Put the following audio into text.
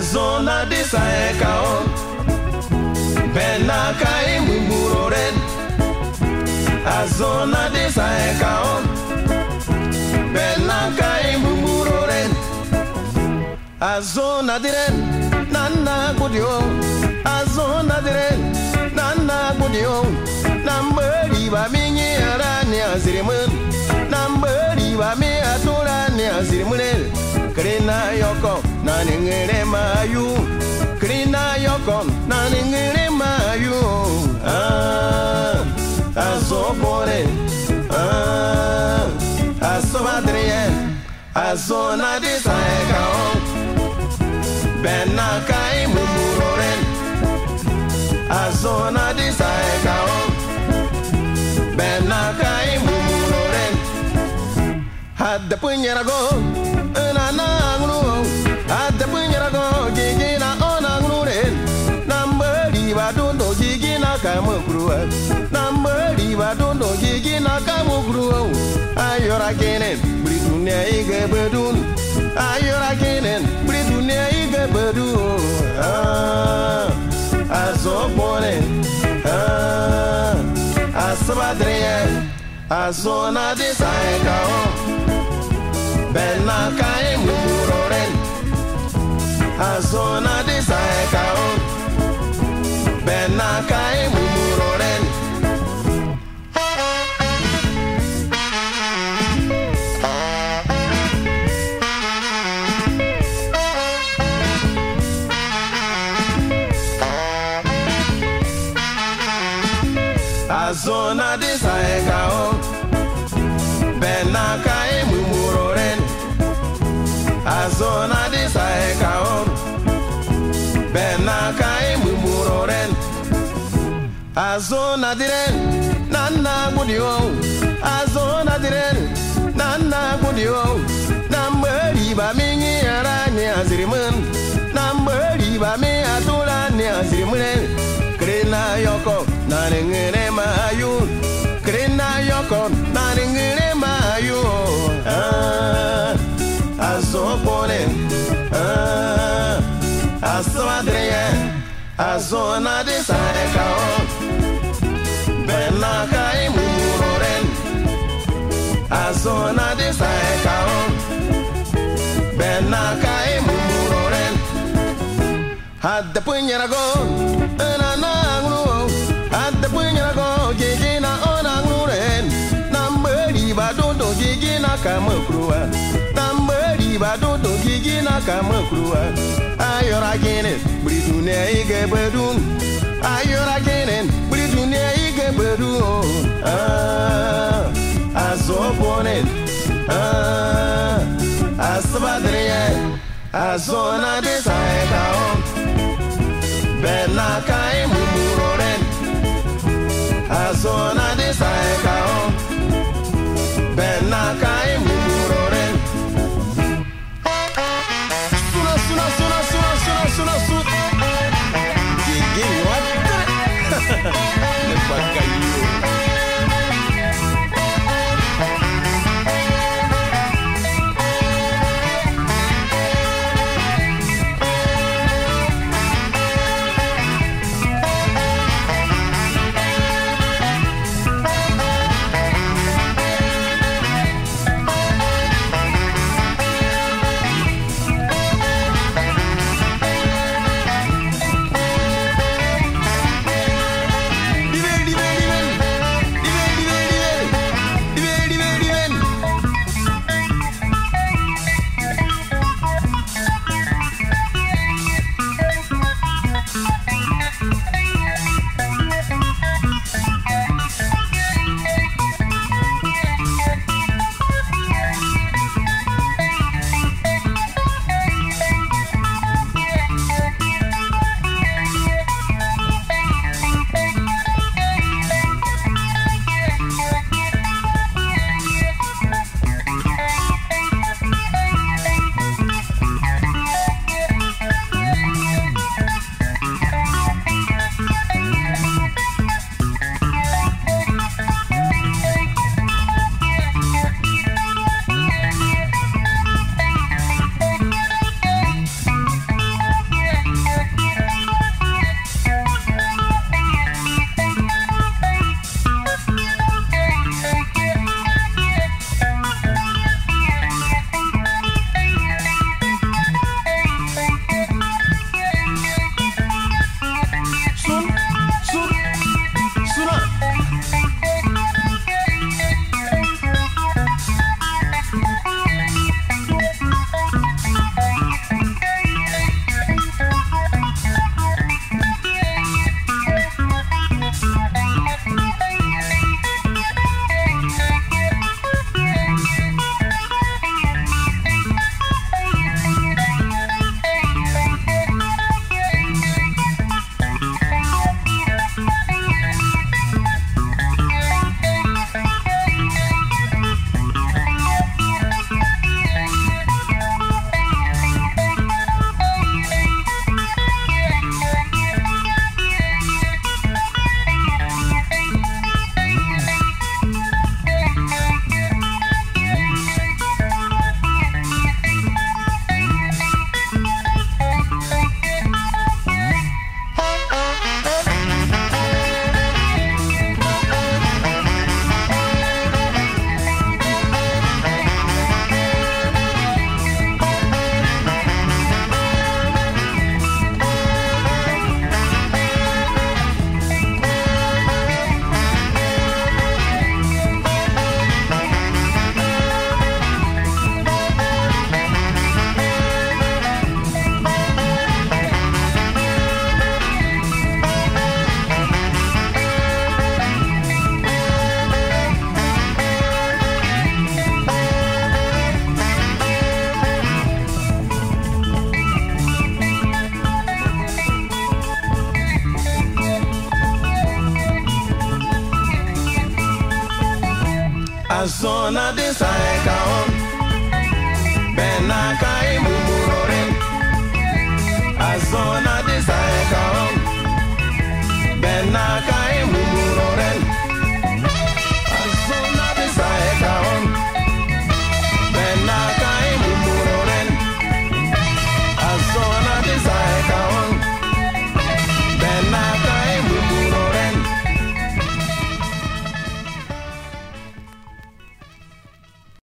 De saekao. Bena kai mumuroren Azona de saekao. Bena kai mumuroren Azona diren Nana gudio. Azona diren Nana gudio. Nambari ba minyi arani azirimun Nambari ba mi aturani azirimunel Krina yoko naningere mayu Krina yoko naningere mayu Ah Azokore Ah Asobadriye Azona de saekao Bena kai mumuroren Azona de saekao Bena kai mumuroren Nana badundo gigina kamukruwa Ayora kenen Britunia ige bedun Ayora kenen Britunia ige bedun Ah Azobone Ah Asabadriye Azona de saekao Bena kai mumuroren Azona de saekao Bena Azona de saekao. Bena kai mumuroren Azona de saekao. Bena kai mumuroren Azona diren Nana gudio Azona diren Nana gudio Nambari ba minyi arani a azona de sarekao. Benakai mumuroren azona de sarekao. Benakai mumuroren hadde punyarago enana angro hadde punyarago gigina onanguren namberi badodo gigina kamakrua kamakruwa Nambari badodo gigina kamakruwa Ayora ginen Britune ige bedun Ayora ginen Britune ige bedun Ah Azobonen Ah Asabadriye Azona de saekao Bena kai mumuroren Nada dance é like I